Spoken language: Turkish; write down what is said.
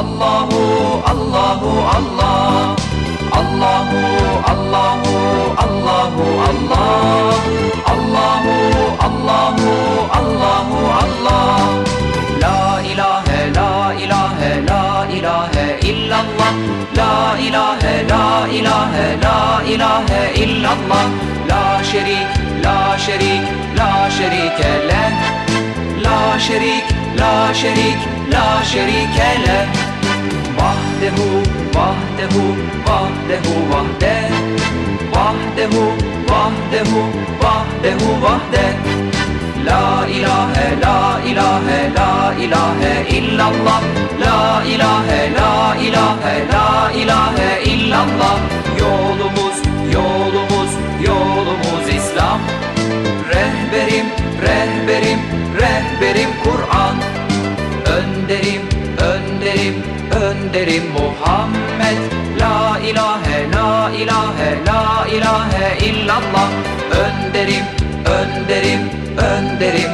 Allahu Allahu Allah. Allahu Allahu Allahu Allah. Allahu Allahu Allahu Allah. La ilahe la ilahe la ilahe illallah. La ilahe la ilahe la ilahe illallah. La şerik la şerik la şerike leh. La şerik la şerik la şerike leh Vahdehu vahdehu vahdehu vahde Vahdehu vahdehu vahdehu vahde. La ilahe la ilahe la ilahe illallah. La ilahe la Önderim önderim önderim Muhammed La ilahe la ilahe la ilahe illallah. Önderim önderim önderim